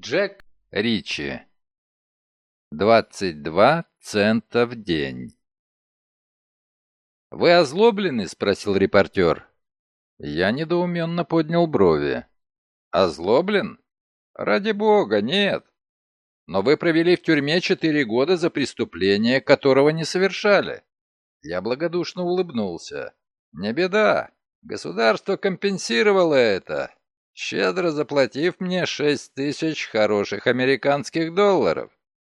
Джек Ричи. 22 цента в день. «Вы озлоблены?» — спросил репортер. Я недоуменно поднял брови. «Озлоблен? Ради бога, нет. Но вы провели в тюрьме четыре года за преступление, которого не совершали». Я благодушно улыбнулся. «Не беда. Государство компенсировало это щедро заплатив мне шесть тысяч хороших американских долларов.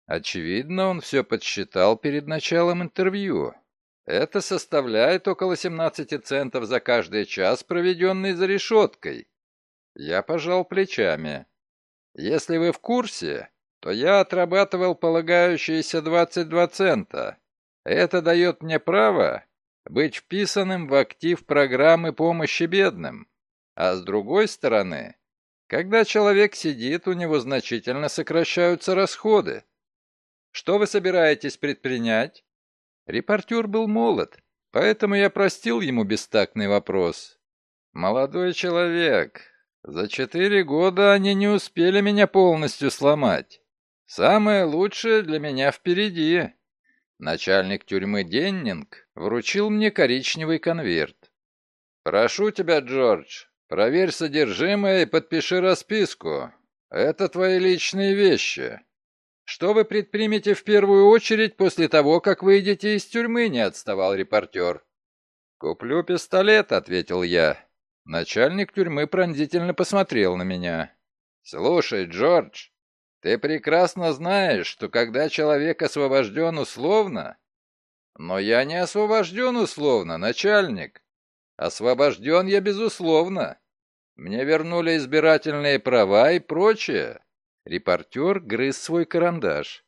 Очевидно, он все подсчитал перед началом интервью. Это составляет около 17 центов за каждый час, проведенный за решеткой. Я пожал плечами. Если вы в курсе, то я отрабатывал полагающиеся 22 цента. Это дает мне право быть вписанным в актив программы помощи бедным. А с другой стороны, когда человек сидит, у него значительно сокращаются расходы. Что вы собираетесь предпринять? Репортер был молод, поэтому я простил ему бестактный вопрос. Молодой человек, за четыре года они не успели меня полностью сломать. Самое лучшее для меня впереди. Начальник тюрьмы Деннинг вручил мне коричневый конверт. «Прошу тебя, Джордж, Проверь содержимое и подпиши расписку. Это твои личные вещи. Что вы предпримете в первую очередь после того, как выйдете из тюрьмы, не отставал репортер. Куплю пистолет, ответил я. Начальник тюрьмы пронзительно посмотрел на меня. Слушай, Джордж, ты прекрасно знаешь, что когда человек освобожден условно... Но я не освобожден условно, начальник. Освобожден я безусловно. Мне вернули избирательные права и прочее. Репортер грыз свой карандаш.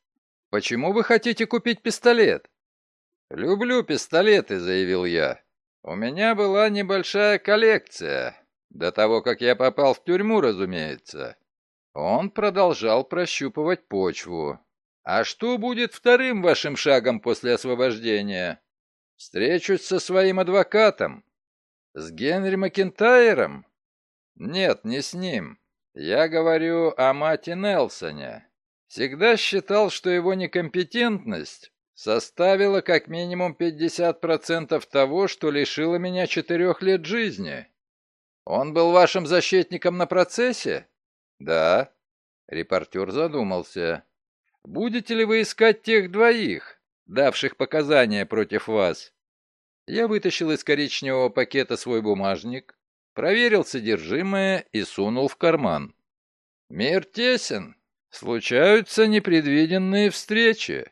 Почему вы хотите купить пистолет? Люблю пистолеты, заявил я. У меня была небольшая коллекция. До того, как я попал в тюрьму, разумеется. Он продолжал прощупывать почву. «А что будет вторым вашим шагом после освобождения?» «Встречусь со своим адвокатом». «С Генри Макентайром?» Нет, не с ним. Я говорю о Мате Нелсоне. Всегда считал, что его некомпетентность составила как минимум 50% того, что лишило меня четырех лет жизни. Он был вашим защитником на процессе? Да. Репортер задумался. Будете ли вы искать тех двоих, давших показания против вас? Я вытащил из коричневого пакета свой бумажник, проверил содержимое и сунул в карман. «Мир тесен. Случаются непредвиденные встречи».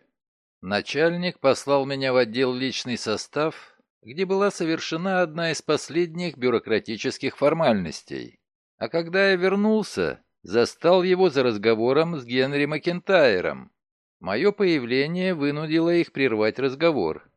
Начальник послал меня в отдел личный состав, где была совершена одна из последних бюрократических формальностей. А когда я вернулся, застал его за разговором с Генри Макентайром. Мое появление вынудило их прервать разговор.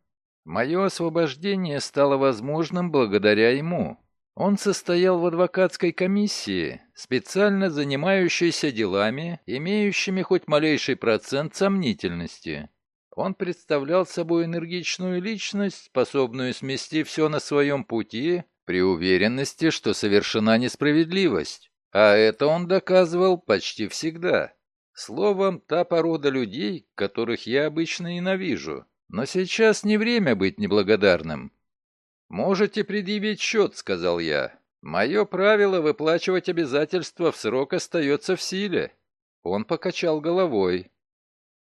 Мое освобождение стало возможным благодаря ему. Он состоял в адвокатской комиссии, специально занимающейся делами, имеющими хоть малейший процент сомнительности. Он представлял собой энергичную личность, способную смести все на своем пути, при уверенности, что совершена несправедливость. А это он доказывал почти всегда. Словом, та порода людей, которых я обычно ненавижу. Но сейчас не время быть неблагодарным. «Можете предъявить счет», — сказал я. «Мое правило выплачивать обязательства в срок остается в силе». Он покачал головой.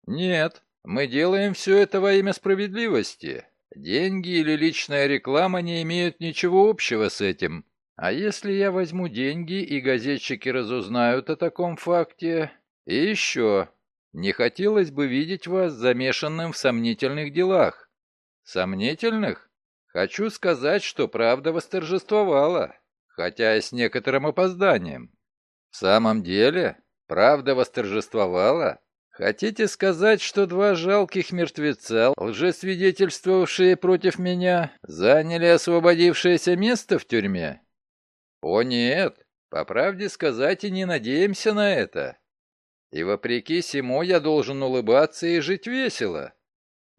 «Нет, мы делаем все это во имя справедливости. Деньги или личная реклама не имеют ничего общего с этим. А если я возьму деньги, и газетчики разузнают о таком факте? И еще, не хотелось бы видеть вас замешанным в сомнительных делах». «Сомнительных?» Хочу сказать, что правда восторжествовала, хотя и с некоторым опозданием. В самом деле, правда восторжествовала? Хотите сказать, что два жалких мертвеца, лжесвидетельствовавшие против меня, заняли освободившееся место в тюрьме? О нет, по правде сказать и не надеемся на это. И вопреки всему я должен улыбаться и жить весело.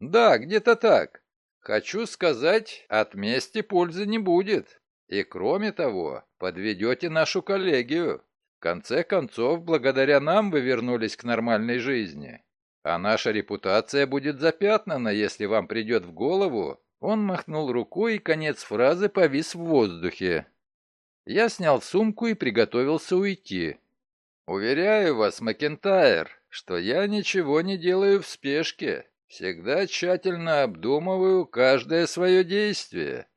Да, где-то так. Хочу сказать, от мести пользы не будет. И кроме того, подведете нашу коллегию. конце концов, благодаря нам вы вернулись к нормальной жизни. А наша репутация будет запятнана, если вам придет в голову...» Он махнул рукой, и конец фразы повис в воздухе. Я снял сумку и приготовился уйти. «Уверяю вас, Макентайр, что я ничего не делаю в спешке. Всегда тщательно обдумываю каждое свое действие».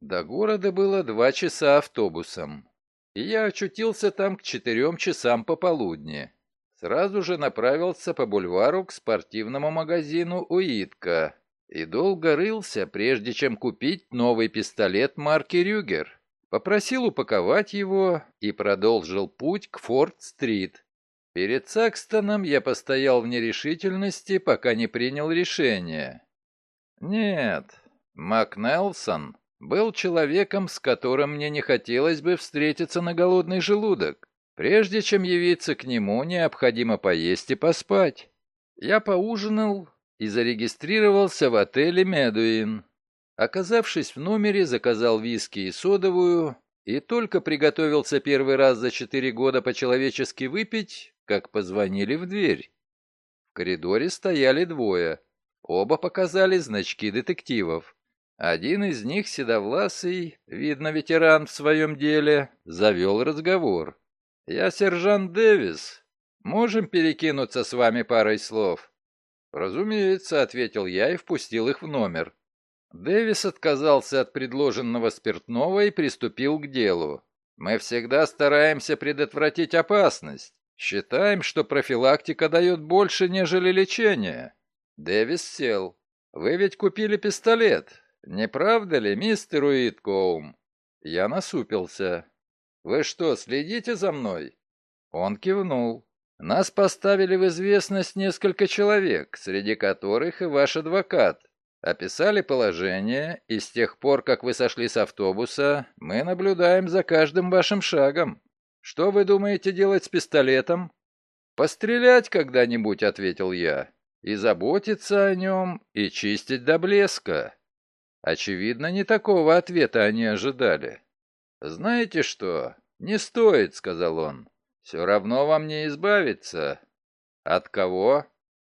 До города было два часа автобусом и я очутился там к четырем часам пополудни. Сразу же направился по бульвару к спортивному магазину «Уитка» и долго рылся, прежде чем купить новый пистолет марки «Рюгер». Попросил упаковать его и продолжил путь к Форд-стрит. Перед Сакстоном я постоял в нерешительности, пока не принял решение. Нет, Мак Нелсон был человеком, с которым мне не хотелось бы встретиться на голодный желудок. Прежде чем явиться к нему, необходимо поесть и поспать. Я поужинал и зарегистрировался в отеле «Медуин». Оказавшись в номере, заказал виски и содовую, и только приготовился первый раз за четыре года по-человечески выпить, как позвонили в дверь. В коридоре стояли двое. Оба показали значки детективов. Один из них, седовласый, видно ветеран в своем деле, завел разговор. «Я сержант Дэвис. Можем перекинуться с вами парой слов?» «Разумеется», — ответил я и впустил их в номер. Дэвис отказался от предложенного спиртного и приступил к делу. «Мы всегда стараемся предотвратить опасность. Считаем, что профилактика дает больше, нежели лечение». Дэвис сел. «Вы ведь купили пистолет. «Не правда ли, мистер Уиткоум?» Я насупился. «Вы что, следите за мной?» Он кивнул. «Нас поставили в известность несколько человек, среди которых и ваш адвокат. Описали положение, и с тех пор, как вы сошли с автобуса, мы наблюдаем за каждым вашим шагом. Что вы думаете делать с пистолетом?» «Пострелять когда-нибудь», — ответил я, — «и заботиться о нем, и чистить до блеска». Очевидно, не такого ответа они ожидали. «Знаете что? Не стоит», — сказал он. «Все равно вам не избавиться». «От кого?»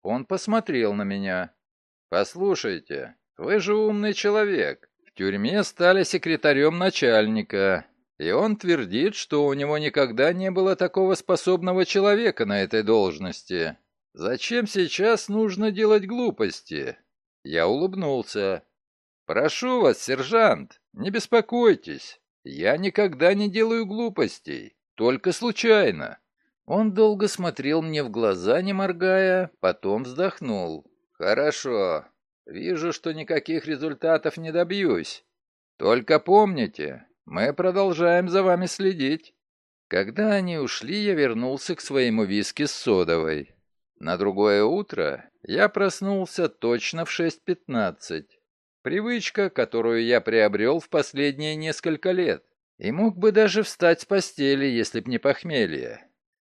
Он посмотрел на меня. «Послушайте, вы же умный человек. В тюрьме стали секретарем начальника, и он твердит, что у него никогда не было такого способного человека на этой должности. Зачем сейчас нужно делать глупости?» Я улыбнулся. «Прошу вас, сержант, не беспокойтесь. Я никогда не делаю глупостей, только случайно». Он долго смотрел мне в глаза, не моргая, потом вздохнул. «Хорошо. Вижу, что никаких результатов не добьюсь. Только помните, мы продолжаем за вами следить». Когда они ушли, я вернулся к своему виски с содовой. На другое утро я проснулся точно в 6.15. Привычка, которую я приобрел в последние несколько лет. И мог бы даже встать с постели, если б не похмелье.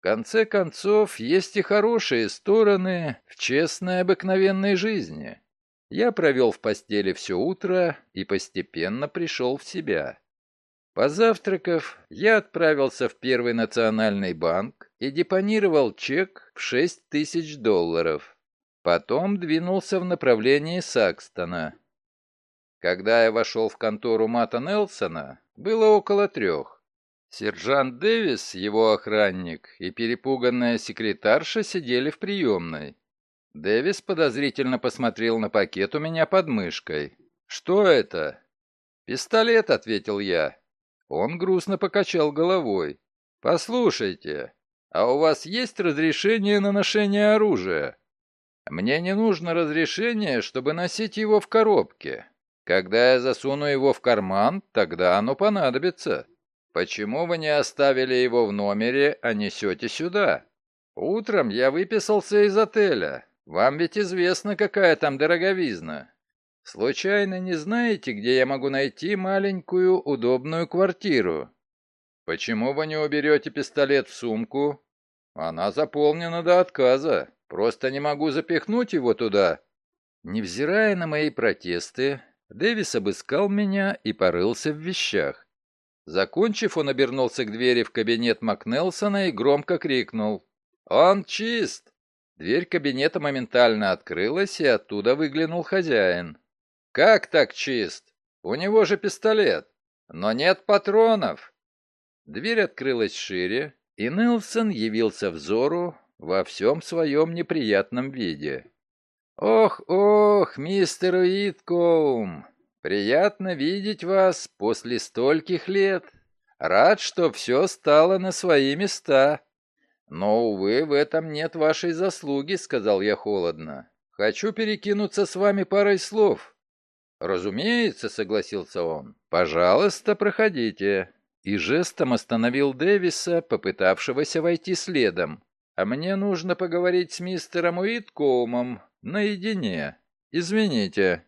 Конце концов, есть и хорошие стороны в честной обыкновенной жизни. Я провел в постели все утро и постепенно пришел в себя. Позавтракав, я отправился в Первый национальный банк и депонировал чек в 6 тысяч долларов. Потом двинулся в направлении Сакстона. Когда я вошел в контору Мата Нелсона, было около трех. Сержант Дэвис, его охранник, и перепуганная секретарша сидели в приемной. Дэвис подозрительно посмотрел на пакет у меня под мышкой. «Что это?» «Пистолет», — ответил я. Он грустно покачал головой. «Послушайте, а у вас есть разрешение на ношение оружия?» «Мне не нужно разрешение, чтобы носить его в коробке. Когда я засуну его в карман, тогда оно понадобится. Почему вы не оставили его в номере, а несете сюда? Утром я выписался из отеля. Вам ведь известно, какая там дороговизна. Случайно не знаете, где я могу найти маленькую удобную квартиру? Почему вы не уберете пистолет в сумку? Она заполнена до отказа. Просто не могу запихнуть его туда. Невзирая на мои протесты, Дэвис обыскал меня и порылся в вещах. Закончив, он обернулся к двери в кабинет Макнелсона и громко крикнул. «Он чист!» Дверь кабинета моментально открылась, и оттуда выглянул хозяин. «Как так чист? У него же пистолет. Но нет патронов!» Дверь открылась шире, и Нелсон явился взору во всем своем неприятном виде. «Ох, ох, мистер Уиткоум, приятно видеть вас после стольких лет. Рад, что все стало на свои места. Но, увы, в этом нет вашей заслуги», — сказал я холодно. «Хочу перекинуться с вами парой слов». «Разумеется», — согласился он. «Пожалуйста, проходите». И жестом остановил Дэвиса, попытавшегося войти следом. «А мне нужно поговорить с мистером Уиткоумом, Наедине. Извините.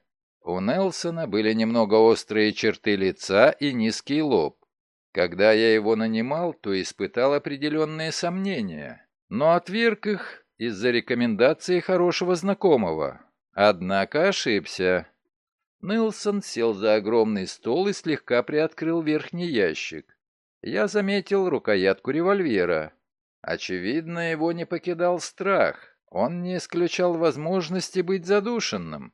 У Нелсона были немного острые черты лица и низкий лоб. Когда я его нанимал, то испытал определенные сомнения, но отверг их из-за рекомендации хорошего знакомого. Однако ошибся. Нелсон сел за огромный стол и слегка приоткрыл верхний ящик. Я заметил рукоятку револьвера. Очевидно, его не покидал страх. Он не исключал возможности быть задушенным.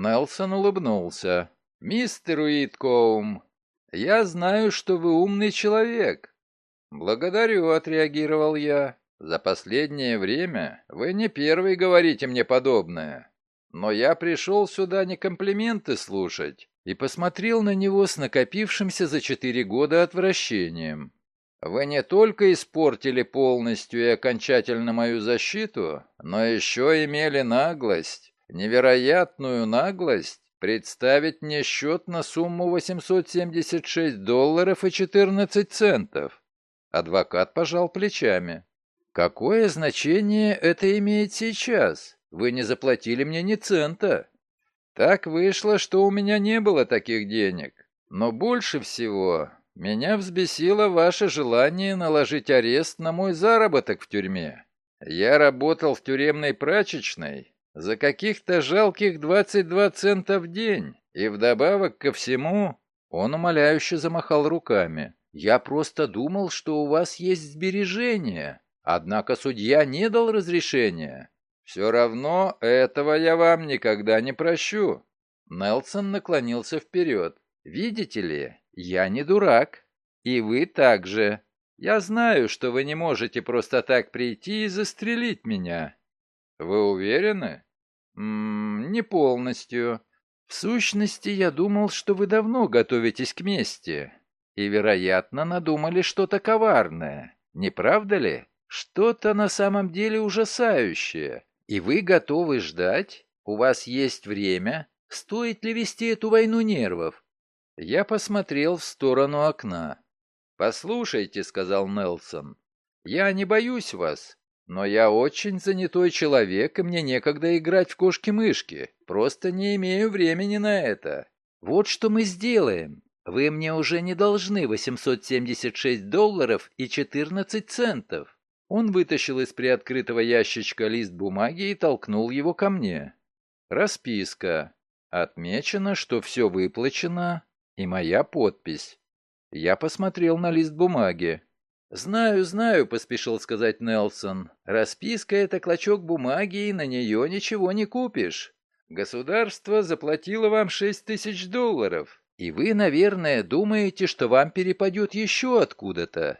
Нелсон улыбнулся. «Мистер Уиткоум, я знаю, что вы умный человек». «Благодарю», — отреагировал я. «За последнее время вы не первый говорите мне подобное. Но я пришел сюда не комплименты слушать» и посмотрел на него с накопившимся за четыре года отвращением. Вы не только испортили полностью и окончательно мою защиту, но еще имели наглость, невероятную наглость, представить мне счет на сумму 876 долларов и 14 центов. Адвокат пожал плечами. Какое значение это имеет сейчас? Вы не заплатили мне ни цента. Так вышло, что у меня не было таких денег. Но больше всего меня взбесило ваше желание наложить арест на мой заработок в тюрьме. Я работал в тюремной прачечной за каких-то жалких 22 цента в день, и вдобавок ко всему он умоляюще замахал руками. Я просто думал, что у вас есть сбережения, однако судья не дал разрешения. Все равно этого я вам никогда не прощу. Нелсон наклонился вперед. Видите ли, я не дурак. И вы также. Я знаю, что вы не можете просто так прийти и застрелить меня. Вы уверены? М -м, не полностью. В сущности, я думал, что вы давно готовитесь к мести. И, вероятно, надумали что-то коварное. Не правда ли? Что-то на самом деле ужасающее. И вы готовы ждать? У вас есть время? Стоит ли вести эту войну нервов? Я посмотрел в сторону окна. «Послушайте», — сказал Нелсон, — «я не боюсь вас, но я очень занятой человек, и мне некогда играть в кошки-мышки. Просто не имею времени на это. Вот что мы сделаем. Вы мне уже не должны 876 долларов и 14 центов». Он вытащил из приоткрытого ящичка лист бумаги и толкнул его ко мне. «Расписка. Отмечено, что все выплачено и моя подпись. Я посмотрел на лист бумаги. «Знаю, знаю», — поспешил сказать Нелсон. «Расписка — это клочок бумаги, и на нее ничего не купишь. Государство заплатило вам шесть тысяч долларов, и вы, наверное, думаете, что вам перепадет еще откуда-то.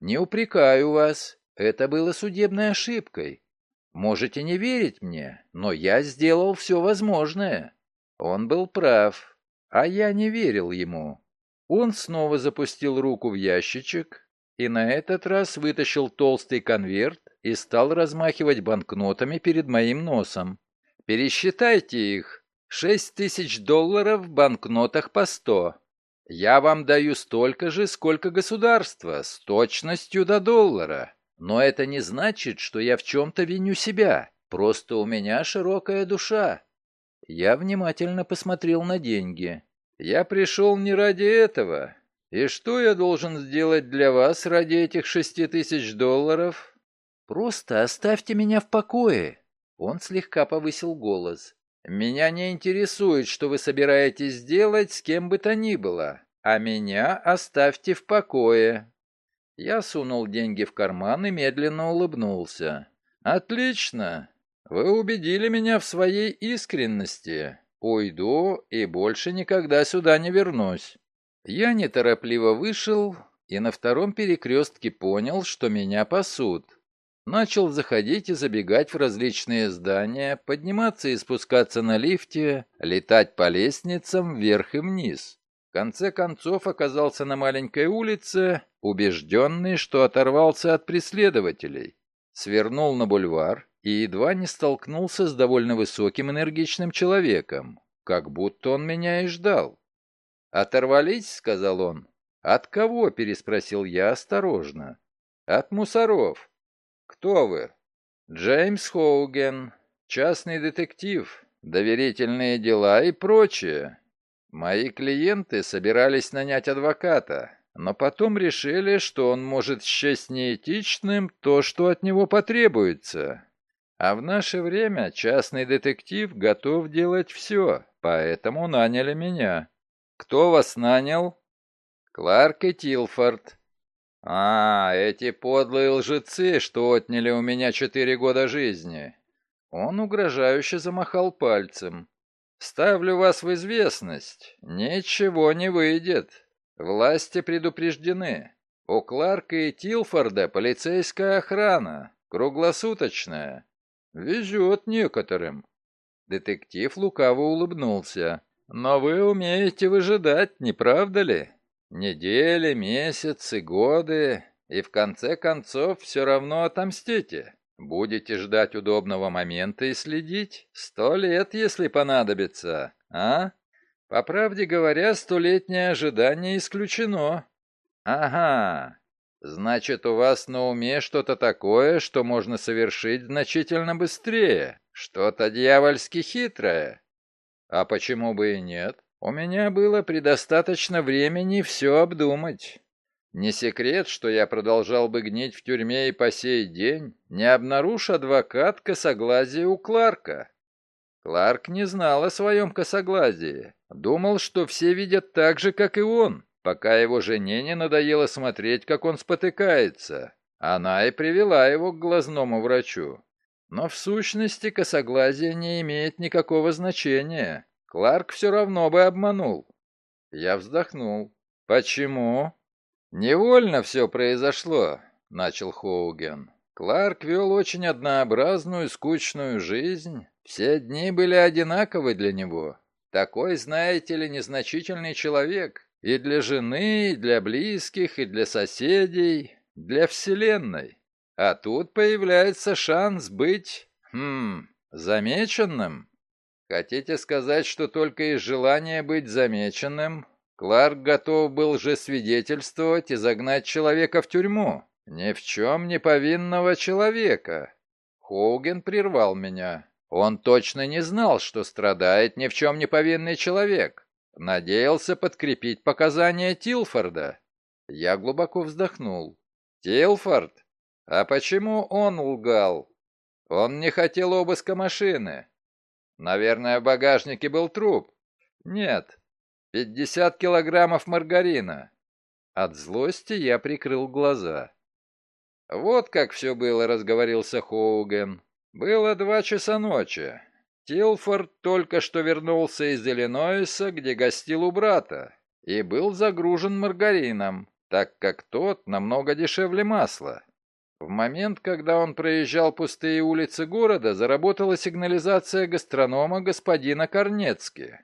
Не упрекаю вас, это было судебной ошибкой. Можете не верить мне, но я сделал все возможное. Он был прав. А я не верил ему. Он снова запустил руку в ящичек и на этот раз вытащил толстый конверт и стал размахивать банкнотами перед моим носом. «Пересчитайте их. Шесть тысяч долларов в банкнотах по сто. Я вам даю столько же, сколько государство, с точностью до доллара. Но это не значит, что я в чем-то виню себя. Просто у меня широкая душа. Я внимательно посмотрел на деньги. «Я пришел не ради этого. И что я должен сделать для вас ради этих шести тысяч долларов?» «Просто оставьте меня в покое!» Он слегка повысил голос. «Меня не интересует, что вы собираетесь делать с кем бы то ни было. а меня оставьте в покое». Я сунул деньги в карман и медленно улыбнулся. «Отлично! Вы убедили меня в своей искренности. Уйду и больше никогда сюда не вернусь». Я неторопливо вышел и на втором перекрестке понял, что меня пасут. Начал заходить и забегать в различные здания, подниматься и спускаться на лифте, летать по лестницам вверх и вниз. В конце концов оказался на маленькой улице, убежденный, что оторвался от преследователей. Свернул на бульвар и едва не столкнулся с довольно высоким энергичным человеком, как будто он меня и ждал. «Оторвались?» — сказал он. «От кого?» — переспросил я осторожно. «От мусоров». «Кто вы?» «Джеймс Хоуген, частный детектив, доверительные дела и прочее. Мои клиенты собирались нанять адвоката, но потом решили, что он может счесть неэтичным то, что от него потребуется. А в наше время частный детектив готов делать все, поэтому наняли меня. Кто вас нанял? Кларк и Тилфорд. А, эти подлые лжецы, что отняли у меня четыре года жизни. Он угрожающе замахал пальцем. Ставлю вас в известность. Ничего не выйдет. Власти предупреждены. У Кларка и Тилфорда полицейская охрана, круглосуточная. Везет некоторым. Детектив лукаво улыбнулся. Но вы умеете выжидать, не правда ли? Недели, месяцы, годы, и в конце концов все равно отомстите. Будете ждать удобного момента и следить. Сто лет, если понадобится, а? По правде говоря, столетнее ожидание исключено. Ага, значит, у вас на уме что-то такое, что можно совершить значительно быстрее. Что-то дьявольски хитрое. А почему бы и нет? У меня было предостаточно времени все обдумать. Не секрет, что я продолжал бы гнить в тюрьме и по сей день, не обнаружь адвокат косоглазия у Кларка. Кларк не знал о своем косоглазии. Думал, что все видят так же, как и он, пока его жене не надоело смотреть, как он спотыкается. Она и привела его к глазному врачу. Но в сущности косоглазие не имеет никакого значения. Кларк все равно бы обманул. Я вздохнул. «Почему?» «Невольно все произошло», — начал Хоуген. Кларк вел очень однообразную, скучную жизнь. Все дни были одинаковы для него. Такой, знаете ли, незначительный человек. И для жены, и для близких, и для соседей, для Вселенной. А тут появляется шанс быть, хм, замеченным. Хотите сказать, что только из желания быть замеченным Кларк готов был же свидетельствовать и загнать человека в тюрьму? Ни в чем не повинного человека. Хоуген прервал меня. Он точно не знал, что страдает ни в чем не повинный человек. Надеялся подкрепить показания Тилфорда. Я глубоко вздохнул. Тилфорд? А почему он лгал? Он не хотел обыска машины. Наверное, в багажнике был труп. Нет. Пятьдесят килограммов маргарина. От злости я прикрыл глаза. Вот как все было, разговорился Хоуген. Было два часа ночи. Тилфорд только что вернулся из Иллинойса, где гостил у брата, и был загружен маргарином, так как тот намного дешевле масла. В момент, когда он проезжал пустые улицы города, заработала сигнализация гастронома господина Корнецки.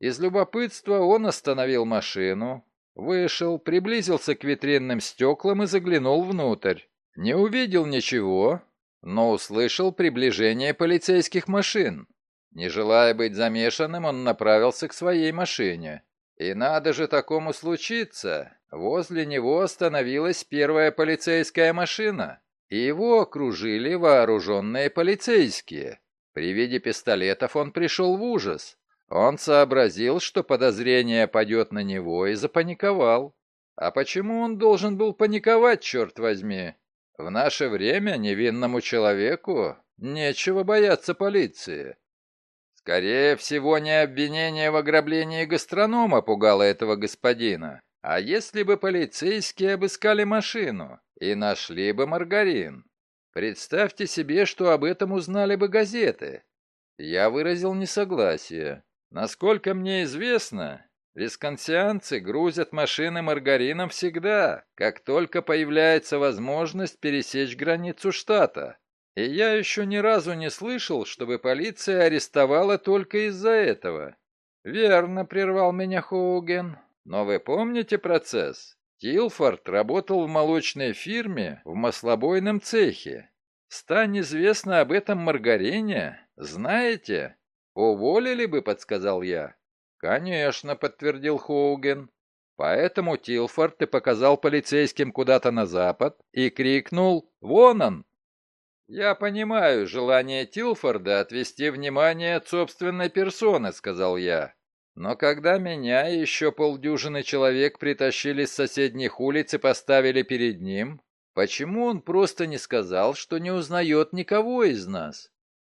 Из любопытства он остановил машину, вышел, приблизился к витринным стеклам и заглянул внутрь. Не увидел ничего, но услышал приближение полицейских машин. Не желая быть замешанным, он направился к своей машине. И надо же такому случиться. Возле него остановилась первая полицейская машина, и его окружили вооруженные полицейские. При виде пистолетов он пришел в ужас. Он сообразил, что подозрение падет на него, и запаниковал. А почему он должен был паниковать, черт возьми? В наше время невинному человеку нечего бояться полиции. Скорее всего, не обвинение в ограблении гастронома пугало этого господина, а если бы полицейские обыскали машину и нашли бы маргарин. Представьте себе, что об этом узнали бы газеты. Я выразил несогласие. Насколько мне известно, висконсианцы грузят машины маргарином всегда, как только появляется возможность пересечь границу штата. И я еще ни разу не слышал, чтобы полиция арестовала только из-за этого. Верно, прервал меня Хоуген. Но вы помните процесс? Тилфорд работал в молочной фирме в маслобойном цехе. Стань известно об этом маргарине, знаете, уволили бы, подсказал я. Конечно, подтвердил Хоуген. Поэтому Тилфорд и показал полицейским куда-то на запад и крикнул «Вон он!» «Я понимаю желание Тилфорда отвести внимание от собственной персоны», — сказал я. «Но когда меня и еще полдюжины человек притащили с соседних улиц и поставили перед ним, почему он просто не сказал, что не узнает никого из нас?»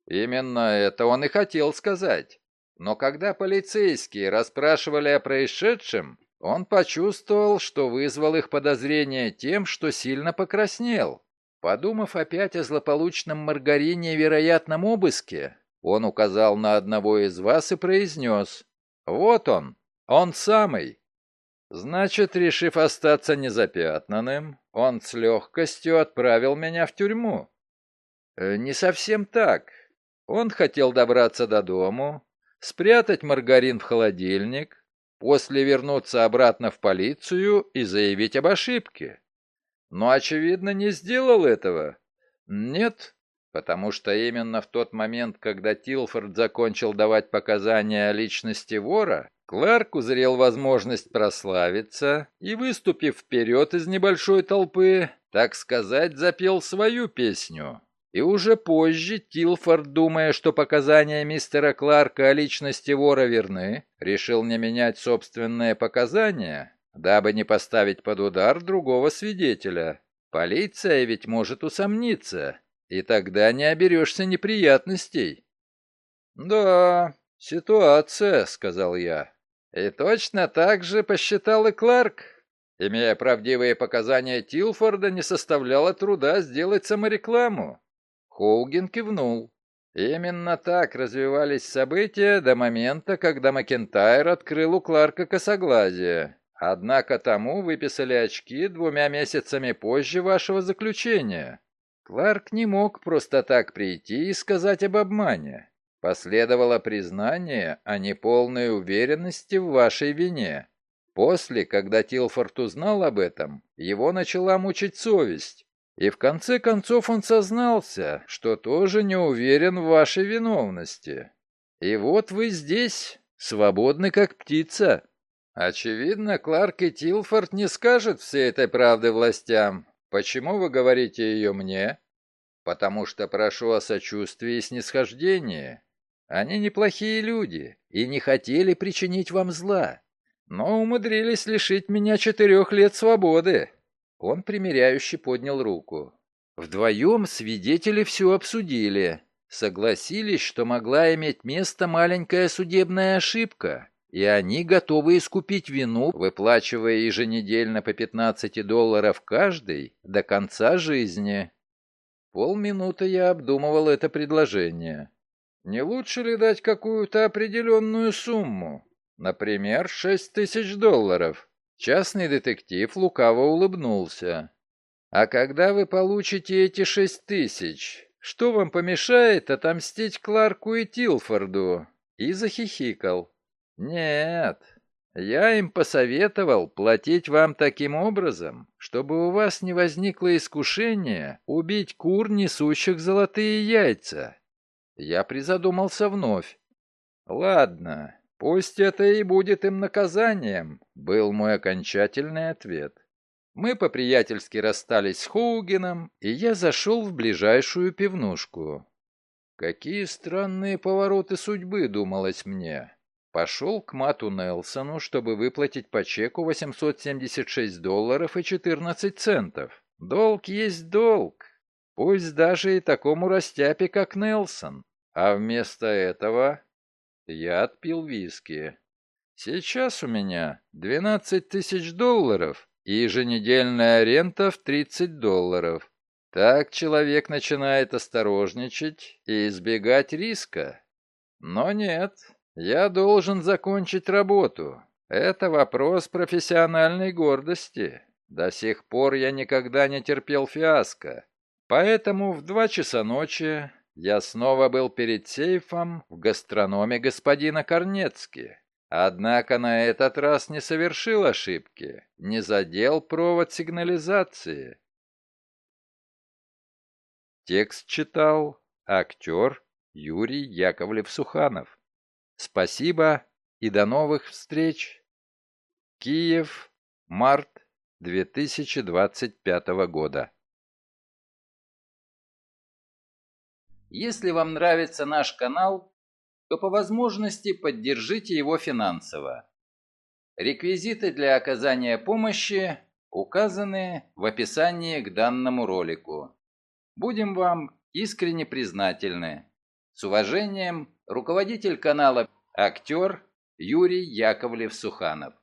«Именно это он и хотел сказать. Но когда полицейские расспрашивали о происшедшем, он почувствовал, что вызвал их подозрение тем, что сильно покраснел. Подумав опять о злополучном маргарине и вероятном обыске, он указал на одного из вас и произнес «Вот он, он самый». Значит, решив остаться незапятнанным, он с легкостью отправил меня в тюрьму. Э, не совсем так. Он хотел добраться до дому, спрятать маргарин в холодильник, после вернуться обратно в полицию и заявить об ошибке. Но, очевидно, не сделал этого. Нет, потому что именно в тот момент, когда Тилфорд закончил давать показания о личности вора, Кларк узрел возможность прославиться и, выступив вперед из небольшой толпы, так сказать, запел свою песню. И уже позже Тилфорд, думая, что показания мистера Кларка о личности вора верны, решил не менять собственные показания дабы не поставить под удар другого свидетеля. Полиция ведь может усомниться, и тогда не оберешься неприятностей. «Да, ситуация», — сказал я. «И точно так же посчитал и Кларк. Имея правдивые показания Тилфорда, не составляло труда сделать саморекламу». Хоуген кивнул. Именно так развивались события до момента, когда Макентайр открыл у Кларка косоглазие. Однако тому выписали очки двумя месяцами позже вашего заключения. Кларк не мог просто так прийти и сказать об обмане. Последовало признание о неполной уверенности в вашей вине. После, когда Тилфорд узнал об этом, его начала мучить совесть. И в конце концов он сознался, что тоже не уверен в вашей виновности. И вот вы здесь, свободны как птица. Очевидно, Кларк и Тилфорд не скажут всей этой правды властям. Почему вы говорите ее мне? Потому что прошу о сочувствии и снисхождении. Они неплохие люди и не хотели причинить вам зла, но умудрились лишить меня четырех лет свободы. Он примиряюще поднял руку. Вдвоем свидетели все обсудили. Согласились, что могла иметь место маленькая судебная ошибка, и они готовы искупить вину, выплачивая еженедельно по 15 долларов каждый до конца жизни. Полминуты я обдумывал это предложение. Не лучше ли дать какую-то определенную сумму? Например, шесть тысяч долларов. Частный детектив лукаво улыбнулся. А когда вы получите эти шесть тысяч, что вам помешает отомстить Кларку и Тилфорду? И захихикал. «Нет, я им посоветовал платить вам таким образом, чтобы у вас не возникло искушения убить кур, несущих золотые яйца». Я призадумался вновь. «Ладно, пусть это и будет им наказанием», — был мой окончательный ответ. Мы по-приятельски расстались с Хоугеном, и я зашел в ближайшую пивнушку. Какие странные повороты судьбы, думалось мне. Пошел к Мату Нелсону, чтобы выплатить по чеку 876 долларов и 14 центов. Долг есть долг, пусть даже и такому растяпе, как Нелсон. А вместо этого Я отпил виски. Сейчас у меня 12 тысяч долларов и еженедельная рента в 30 долларов. Так человек начинает осторожничать и избегать риска. Но нет, я должен закончить работу. Это вопрос профессиональной гордости. До сих пор я никогда не терпел фиаско. Поэтому в два часа ночи я снова был перед сейфом в гастрономе господина Корнецки. Однако на этот раз не совершил ошибки, не задел провод сигнализации. Текст читал актер Юрий Яковлев-Суханов. Спасибо и до новых встреч. Киев, март 2025 года. Если вам нравится наш канал, то по возможности поддержите его финансово. Реквизиты для оказания помощи указаны в описании к данному ролику. Будем вам искренне признательны. С уважением, руководитель канала актер Юрий Яковлев-Суханов.